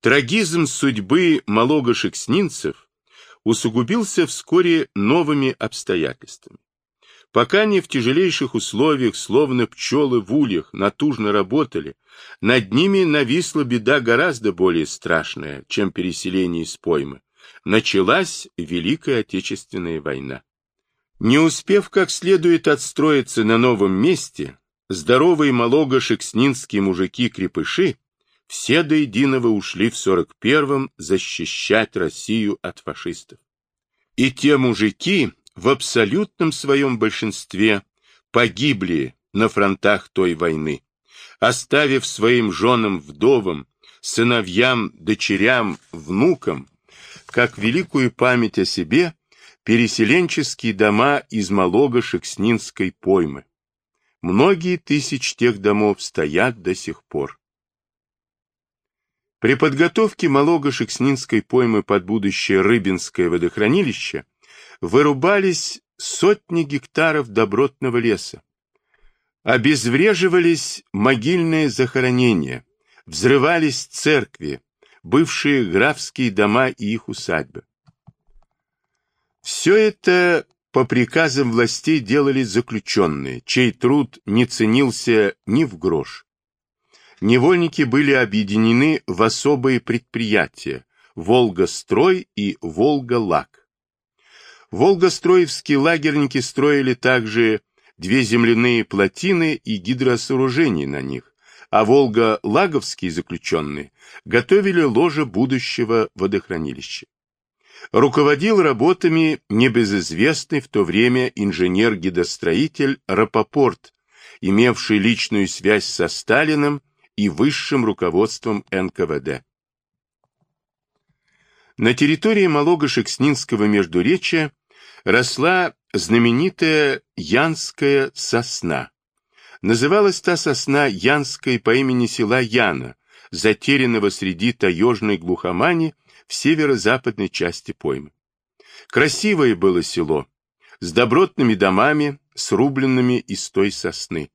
Трагизм судьбы малого-шекснинцев усугубился вскоре новыми обстоятельствами. Пока они в тяжелейших условиях, словно пчелы в ульях, натужно работали, над ними нависла беда гораздо более страшная, чем переселение из поймы. Началась Великая Отечественная война. Не успев как следует отстроиться на новом месте, здоровые малого-шекснинские мужики-крепыши все до единого ушли в 41-м защищать Россию от фашистов. И те мужики в абсолютном своем большинстве погибли на фронтах той войны, оставив своим женам-вдовам, сыновьям, дочерям, внукам, как великую память о себе, переселенческие дома из Малого-Шекснинской поймы. Многие тысяч тех домов стоят до сих пор. При подготовке Малого-Шекснинской поймы под будущее Рыбинское водохранилище вырубались сотни гектаров добротного леса. Обезвреживались могильные захоронения, взрывались церкви, бывшие графские дома и их усадьбы. Все это по приказам властей делали заключенные, чей труд не ценился ни в грош. Невольники были объединены в особые предприятия «Волга-строй» и «Волга-лак». Волгостроевские лагерники строили также две земляные плотины и гидросооружения на них, а Волго-Лаговские заключенные готовили ложе будущего водохранилища. Руководил работами небезызвестный в то время инженер-гидостроитель Рапопорт, имевший личную связь со Сталиным и высшим руководством НКВД. На территории Малого-Шекснинского междуречия росла знаменитая Янская сосна. Называлась та сосна Янской по имени села Яна, затерянного среди таежной глухомани в северо-западной части поймы. Красивое было село, с добротными домами, срубленными из той сосны.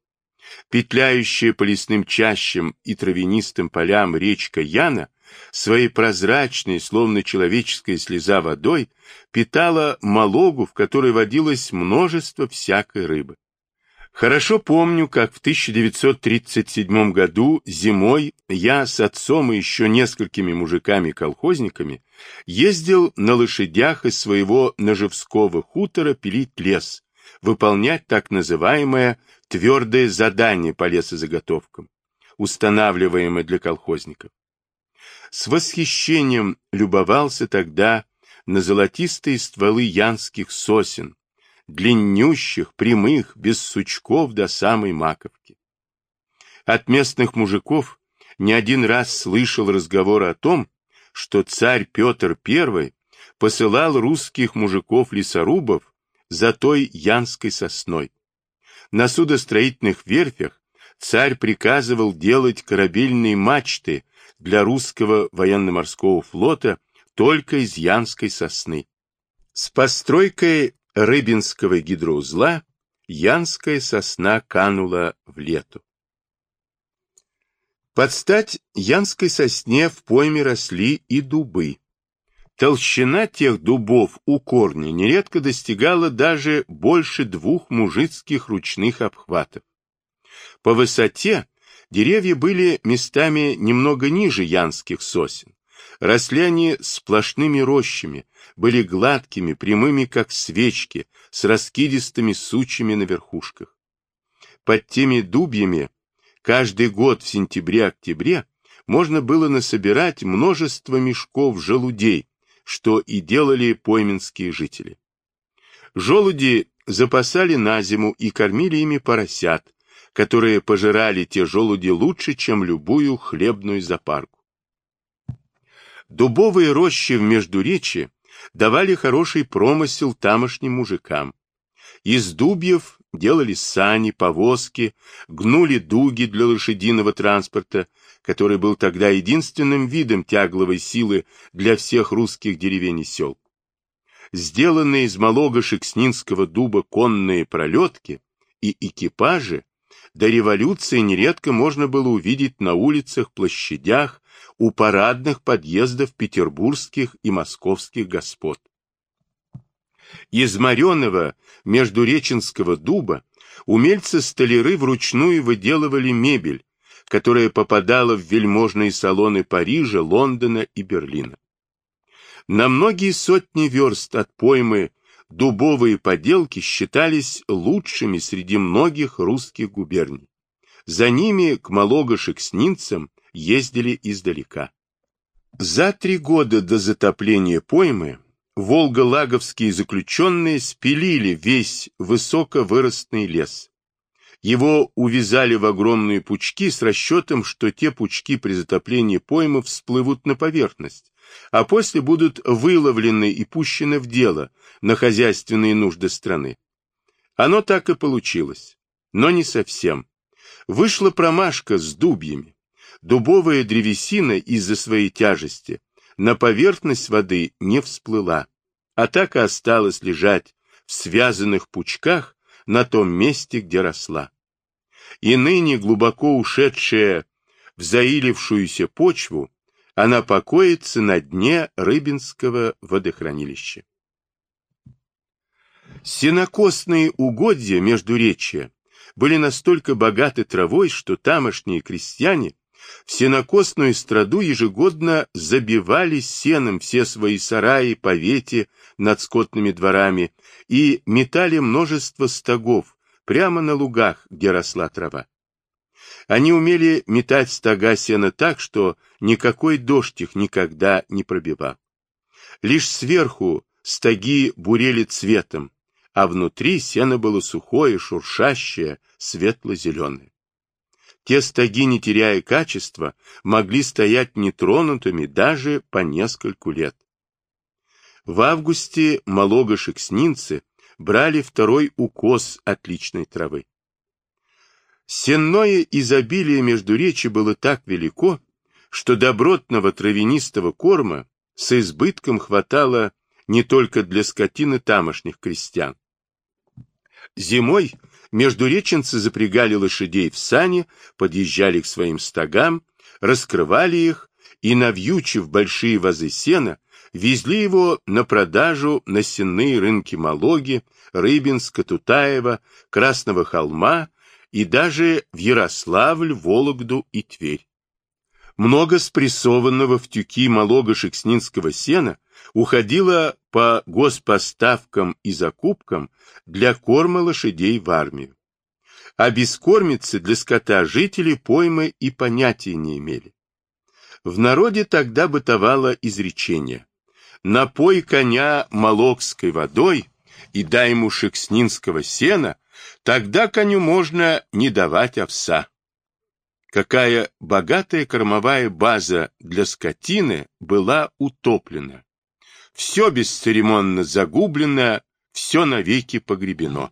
Петляющая по лесным чащам и травянистым полям речка Яна своей прозрачной, словно человеческая слеза водой, питала малогу, в которой водилось множество всякой рыбы. Хорошо помню, как в 1937 году зимой я с отцом и еще несколькими мужиками-колхозниками ездил на лошадях из своего Ножевского хутора пилить лес, выполнять так называемое твердое задание по лесозаготовкам, устанавливаемое для колхозников. С восхищением любовался тогда на золотистые стволы янских сосен, длиннющих, прямых, без сучков до самой маковки. От местных мужиков не один раз слышал разговор о том, что царь Петр I посылал русских мужиков-лесорубов за той янской сосной. На судостроительных верфях царь приказывал делать корабельные мачты для русского военно-морского флота только из янской сосны. С постройкой Рыбинского гидроузла янская сосна канула в лету. Под стать янской сосне в пойме росли и дубы. Толщина тех дубов у корня нередко достигала даже больше двух мужицких ручных обхватов. По высоте Деревья были местами немного ниже янских сосен. Росли они сплошными рощами, были гладкими, прямыми, как свечки, с раскидистыми сучьями на верхушках. Под теми дубьями каждый год в сентябре-октябре можно было насобирать множество мешков желудей, что и делали пойменские жители. Желуди запасали на зиму и кормили ими поросят, которые пожирали те желуди лучше, чем любую хлебную запарку. Дубовые рощи в Междуречье давали хороший промысел тамошним мужикам. Из дубьев делали сани, повозки, гнули дуги для лошадиного транспорта, который был тогда единственным видом тягловой силы для всех русских деревень и сел. Сделанные из малого шекснинского дуба конные пролетки и экипажи до революции нередко можно было увидеть на улицах, площадях, у парадных подъездов петербургских и московских господ. Из мореного междуреченского дуба умельцы-столяры вручную выделывали мебель, которая попадала в вельможные салоны Парижа, Лондона и Берлина. На многие сотни верст от поймы дубовые поделки считались лучшими среди многих русских губерний. За ними к Малого-Шекснинцам ездили издалека. За три года до затопления поймы волго-лаговские заключенные спилили весь высоковыростный лес. Его увязали в огромные пучки с расчетом, что те пучки при затоплении поймы всплывут на поверхность, а после будут выловлены и пущены в дело на хозяйственные нужды страны. Оно так и получилось, но не совсем. Вышла промашка с дубьями. Дубовая древесина из-за своей тяжести на поверхность воды не всплыла, а так и осталась лежать в связанных пучках на том месте, где росла. И ныне глубоко ушедшая в заилившуюся почву, она покоится на дне Рыбинского водохранилища. Сенокосные угодья между речья были настолько богаты травой, что тамошние крестьяне в сенокосную страду ежегодно забивали сеном все свои сараи, повети над скотными дворами и метали множество стогов прямо на лугах, где росла трава. Они умели метать стога сена так, что никакой дождь их никогда не пробивал. Лишь сверху стоги бурели цветом, а внутри сено было сухое, шуршащее, светло-зеленое. Те стоги, не теряя качества, могли стоять нетронутыми даже по нескольку лет. В августе малого-шекснинцы брали второй укос отличной травы. Сенное изобилие между речи было так велико, что добротного травянистого корма с избытком хватало не только для скотины тамошних крестьян. Зимой междуреченцы запрягали лошадей в сани, подъезжали к своим стогам, раскрывали их и, навьючив большие вазы сена, везли его на продажу на сенные рынки Малоги, Рыбинска, Тутаева, Красного холма и даже в Ярославль, Вологду и Тверь. Много спрессованного в тюки Малого-Шекснинского сена уходило по госпоставкам и закупкам для корма лошадей в армию. А бескормицы для скота жители поймы и понятия не имели. В народе тогда бытовало изречение «Напой коня молокской водой и дай ему шекснинского сена, тогда коню можно не давать овса». Какая богатая кормовая база для скотины была утоплена все бесцеремонно загублено, все навеки погребено.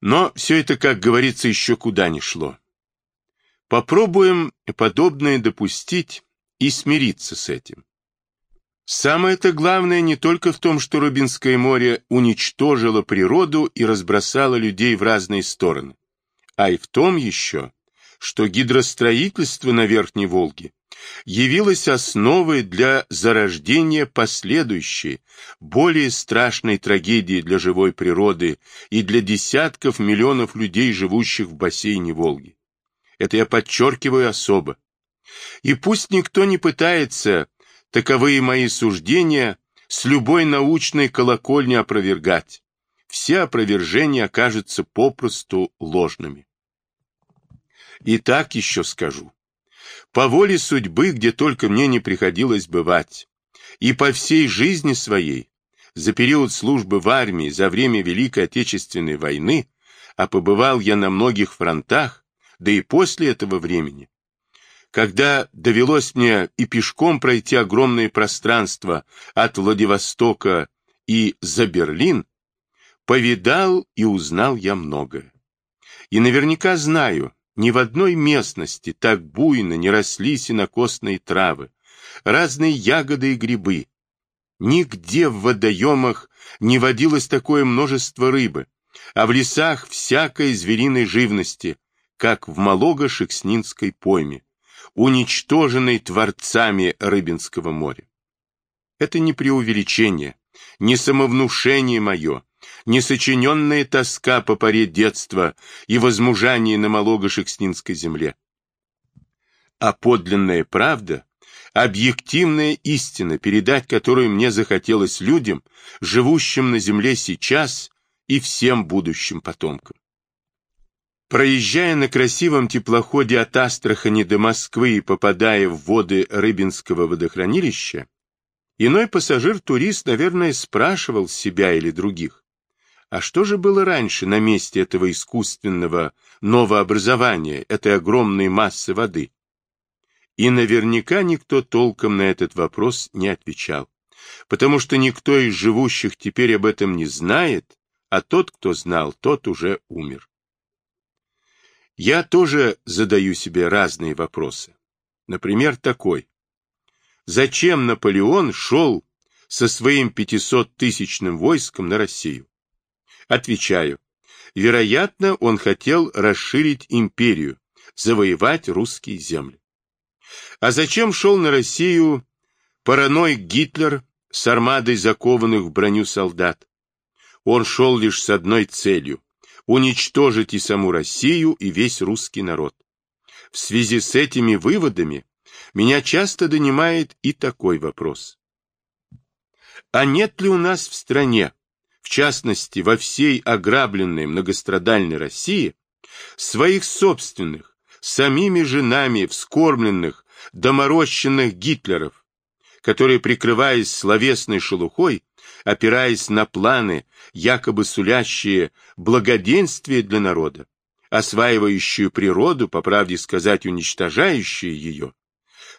Но все это, как говорится, еще куда ни шло. Попробуем подобное допустить и смириться с этим. Самое-то главное не только в том, что Рубинское море уничтожило природу и разбросало людей в разные стороны, а и в том еще, что гидростроительство на Верхней Волге явилась основой для зарождения последующей, более страшной трагедии для живой природы и для десятков миллионов людей, живущих в бассейне Волги. Это я подчеркиваю особо. И пусть никто не пытается таковые мои суждения с любой научной колокольни опровергать. Все опровержения окажутся попросту ложными. И так еще скажу по воле судьбы, где только мне не приходилось бывать, и по всей жизни своей, за период службы в армии, за время Великой Отечественной войны, а побывал я на многих фронтах, да и после этого времени, когда довелось мне и пешком пройти огромное пространство от Владивостока и за Берлин, повидал и узнал я многое. И наверняка знаю, ни в одной местности так буйно не росли сенокосные травы, разные ягоды и грибы. Нигде в водоемах не водилось такое множество рыбы, а в лесах всякой звериной живности, как в Малого-Шекснинской пойме. уничтоженной творцами Рыбинского моря. Это не преувеличение, не самовнушение мое, не сочиненная тоска по поре детства и возмужание на Малого-Шекснинской земле, а подлинная правда, объективная истина, передать которую мне захотелось людям, живущим на земле сейчас и всем будущим потомкам. Проезжая на красивом теплоходе от Астрахани до Москвы и попадая в воды Рыбинского водохранилища, иной пассажир-турист, наверное, спрашивал себя или других, а что же было раньше на месте этого искусственного новообразования, этой огромной массы воды? И наверняка никто толком на этот вопрос не отвечал, потому что никто из живущих теперь об этом не знает, а тот, кто знал, тот уже умер. Я тоже задаю себе разные вопросы. Например, такой. Зачем Наполеон шел со своим 500-тысячным войском на Россию? Отвечаю. Вероятно, он хотел расширить империю, завоевать русские земли. А зачем шел на Россию параноик Гитлер с армадой закованных в броню солдат? Он шел лишь с одной целью уничтожить и саму Россию, и весь русский народ. В связи с этими выводами меня часто донимает и такой вопрос. А нет ли у нас в стране, частности во всей ограбленной многострадальной России, своих собственных, самими женами вскормленных, доморощенных Гитлеров, которые, прикрываясь словесной шелухой, опираясь на планы, якобы сулящие благоденствие для народа, осваивающую природу, по правде сказать, уничтожающие ее,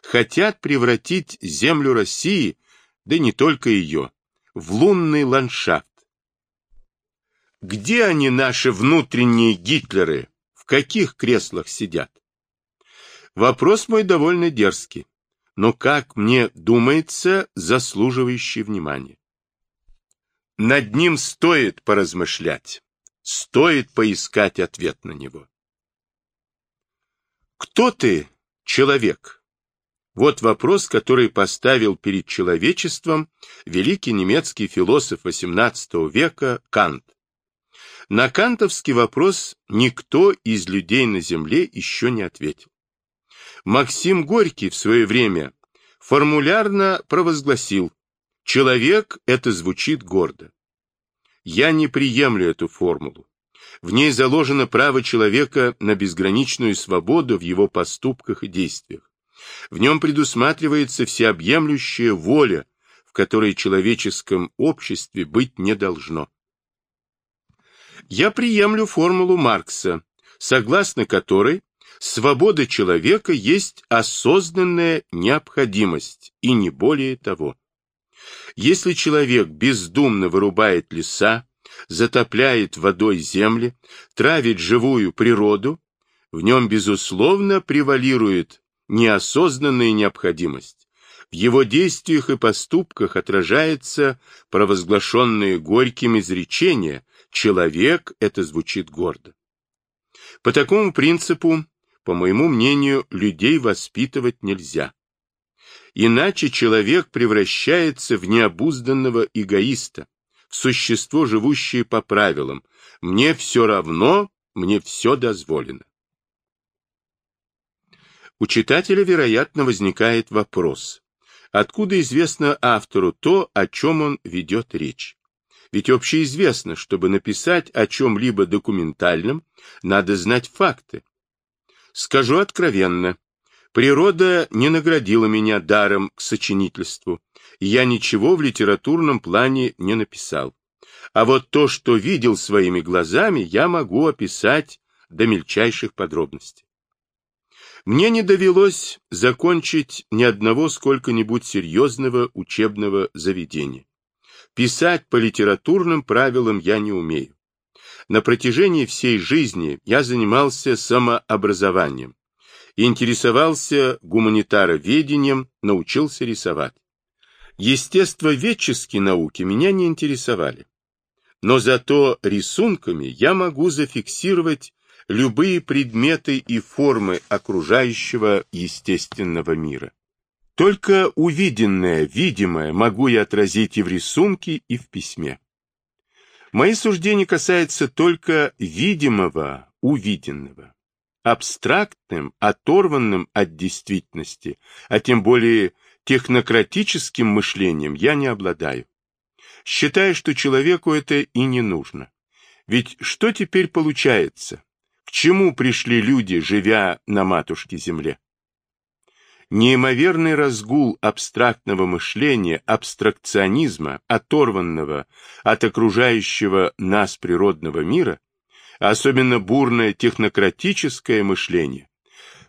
хотят превратить землю России, да не только ее, в лунный ландшафт. Где они, наши внутренние Гитлеры, в каких креслах сидят? Вопрос мой довольно дерзкий, но, как мне думается, заслуживающий внимания. Над ним стоит поразмышлять, стоит поискать ответ на него. Кто ты, человек? Вот вопрос, который поставил перед человечеством великий немецкий философ XVIII века Кант. На кантовский вопрос никто из людей на земле еще не ответил. Максим Горький в свое время формулярно провозгласил Человек — это звучит гордо. Я не приемлю эту формулу. В ней заложено право человека на безграничную свободу в его поступках и действиях. В нем предусматривается всеобъемлющая воля, в которой человеческом обществе быть не должно. Я приемлю формулу Маркса, согласно которой свобода человека есть осознанная необходимость и не более того. Если человек бездумно вырубает леса, затопляет водой земли, травит живую природу, в нем, безусловно, превалирует неосознанная необходимость. В его действиях и поступках отражается провозглашенное горьким изречение «человек» — это звучит гордо. По такому принципу, по моему мнению, людей воспитывать нельзя. Иначе человек превращается в необузданного эгоиста, в существо, живущее по правилам. Мне все равно, мне все дозволено. У читателя, вероятно, возникает вопрос. Откуда известно автору то, о чем он ведет речь? Ведь общеизвестно, чтобы написать о чем-либо документальном, надо знать факты. Скажу откровенно, Природа не наградила меня даром к сочинительству, и я ничего в литературном плане не написал. А вот то, что видел своими глазами, я могу описать до мельчайших подробностей. Мне не довелось закончить ни одного сколько-нибудь серьезного учебного заведения. Писать по литературным правилам я не умею. На протяжении всей жизни я занимался самообразованием, интересовался гуманитароведением, научился рисовать. Естествоведческие науки меня не интересовали. Но зато рисунками я могу зафиксировать любые предметы и формы окружающего естественного мира. Только увиденное, видимое могу я отразить и в рисунке, и в письме. Мои суждения касаются только видимого, увиденного. Абстрактным, оторванным от действительности, а тем более технократическим мышлением я не обладаю. Считаю, что человеку это и не нужно. Ведь что теперь получается? К чему пришли люди, живя на матушке земле? Неимоверный разгул абстрактного мышления, абстракционизма, оторванного от окружающего нас природного мира, особенно бурное технократическое мышление,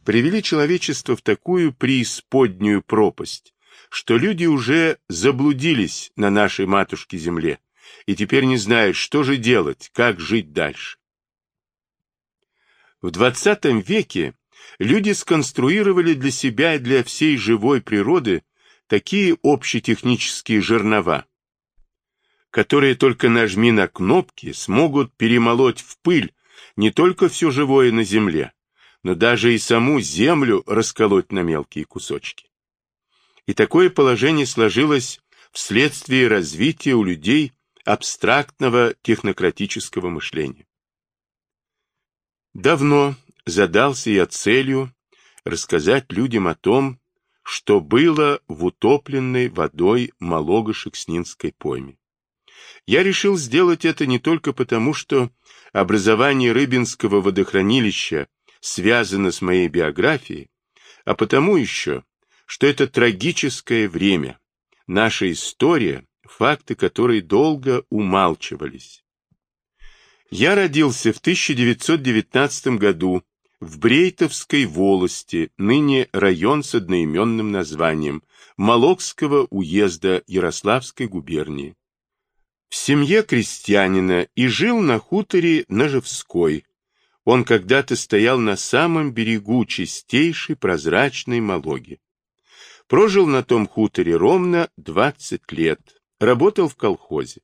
привели человечество в такую преисподнюю пропасть, что люди уже заблудились на нашей матушке-земле и теперь не знают, что же делать, как жить дальше. В XX веке люди сконструировали для себя и для всей живой природы такие общетехнические жернова, которые только нажми на кнопки смогут перемолоть в пыль не только все живое на земле, но даже и саму землю расколоть на мелкие кусочки. И такое положение сложилось вследствие развития у людей абстрактного технократического мышления. Давно задался я целью рассказать людям о том, что было в утопленной водой Малого-Шекснинской пойме. Я решил сделать это не только потому, что образование Рыбинского водохранилища связано с моей биографией, а потому еще, что это трагическое время, наша история, факты которой долго умалчивались. Я родился в 1919 году в Брейтовской волости, ныне район с одноименным названием, Молокского уезда Ярославской губернии. В семье крестьянина и жил на хуторе Ножевской. Он когда-то стоял на самом берегу чистейшей прозрачной Мологи. Прожил на том хуторе ровно 20 лет, работал в колхозе.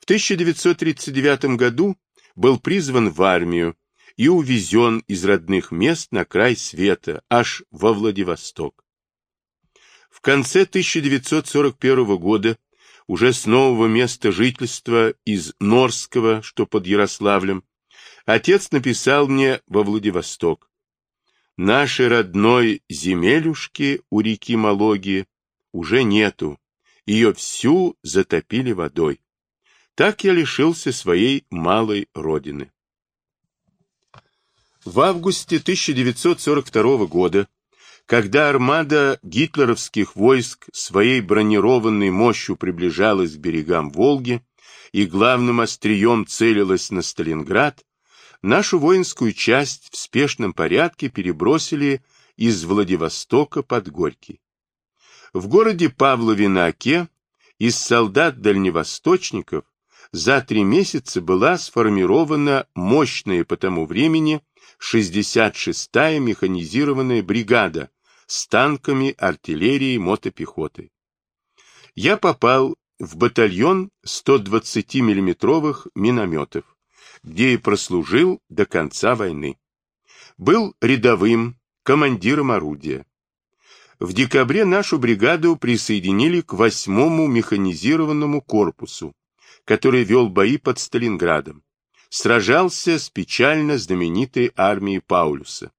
В 1939 году был призван в армию, и увезен из родных мест на край света, аж во Владивосток. В конце 1941 года уже с нового места жительства из Норского, что под Ярославлем, отец написал мне во Владивосток. Нашей родной земелюшки у реки Малоги уже нету, ее всю затопили водой. Так я лишился своей малой родины. В августе 1942 года, когда армада гитлеровских войск своей бронированной мощью приближалась к берегам Волги и главным острием целилась на Сталинград, нашу воинскую часть в спешном порядке перебросили из Владивостока под Горький. В городе Павлове на Оке из солдат-дальневосточников за три месяца была сформирована мощная по тому времени 66-я механизированная бригада с танками, артиллерией, мотопехотой. Я попал в батальон 120 миллиметровых минометов, где и прослужил до конца войны. Был рядовым, командиром орудия. В декабре нашу бригаду присоединили к 8-му механизированному корпусу, который вел бои под Сталинградом сражался с печально знаменитой армией Паулюса.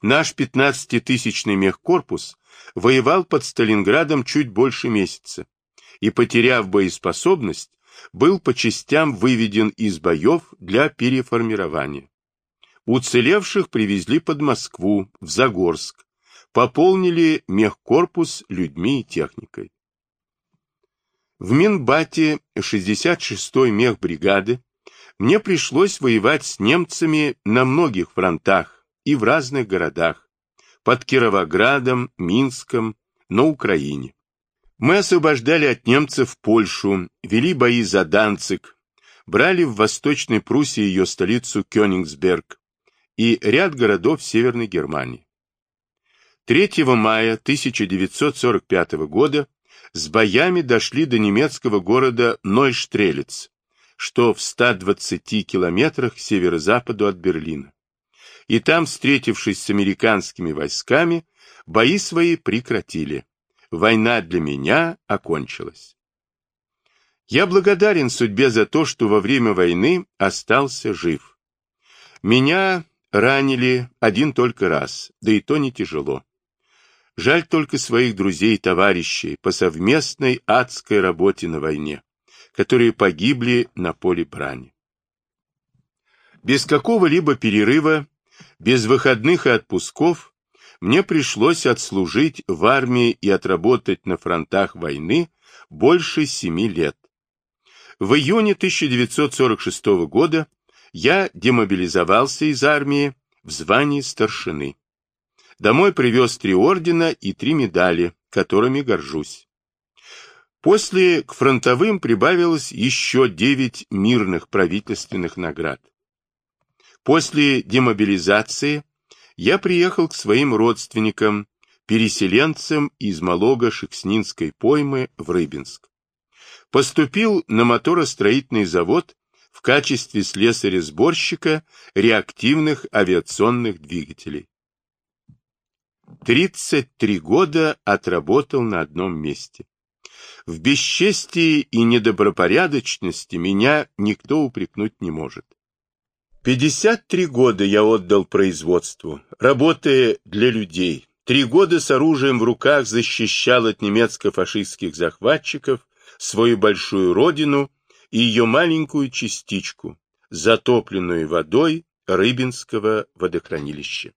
Наш 15-тысячный мехкорпус воевал под Сталинградом чуть больше месяца и, потеряв боеспособность, был по частям выведен из боев для переформирования. Уцелевших привезли под Москву, в Загорск, пополнили мехкорпус людьми и техникой. В Минбате 66-й мехбригады мне пришлось воевать с немцами на многих фронтах и в разных городах, под Кировоградом, Минском, на Украине. Мы освобождали от немцев Польшу, вели бои за Данцик, брали в Восточной Пруссии ее столицу Кёнигсберг и ряд городов Северной Германии. 3 мая 1945 года с боями дошли до немецкого города Нойштрелец, что в 120 километрах к северо-западу от Берлина. И там, встретившись с американскими войсками, бои свои прекратили. Война для меня окончилась. Я благодарен судьбе за то, что во время войны остался жив. Меня ранили один только раз, да и то не тяжело. Жаль только своих друзей и товарищей по совместной адской работе на войне, которые погибли на поле брани. Без какого-либо перерыва, без выходных и отпусков, мне пришлось отслужить в армии и отработать на фронтах войны больше семи лет. В июне 1946 года я демобилизовался из армии в звании старшины. Домой привез три ордена и три медали, которыми горжусь. После к фронтовым прибавилось еще девять мирных правительственных наград. После демобилизации я приехал к своим родственникам, переселенцам из Малого-Шекснинской поймы в Рыбинск. Поступил на моторостроительный завод в качестве слесаря-сборщика реактивных авиационных двигателей. 33 года отработал на одном месте. В бесчестии и недобропорядочности меня никто упрекнуть не может. 53 года я отдал производству, работая для людей. Три года с оружием в руках защищал от немецко-фашистских захватчиков свою большую родину и ее маленькую частичку, затопленную водой Рыбинского водохранилища.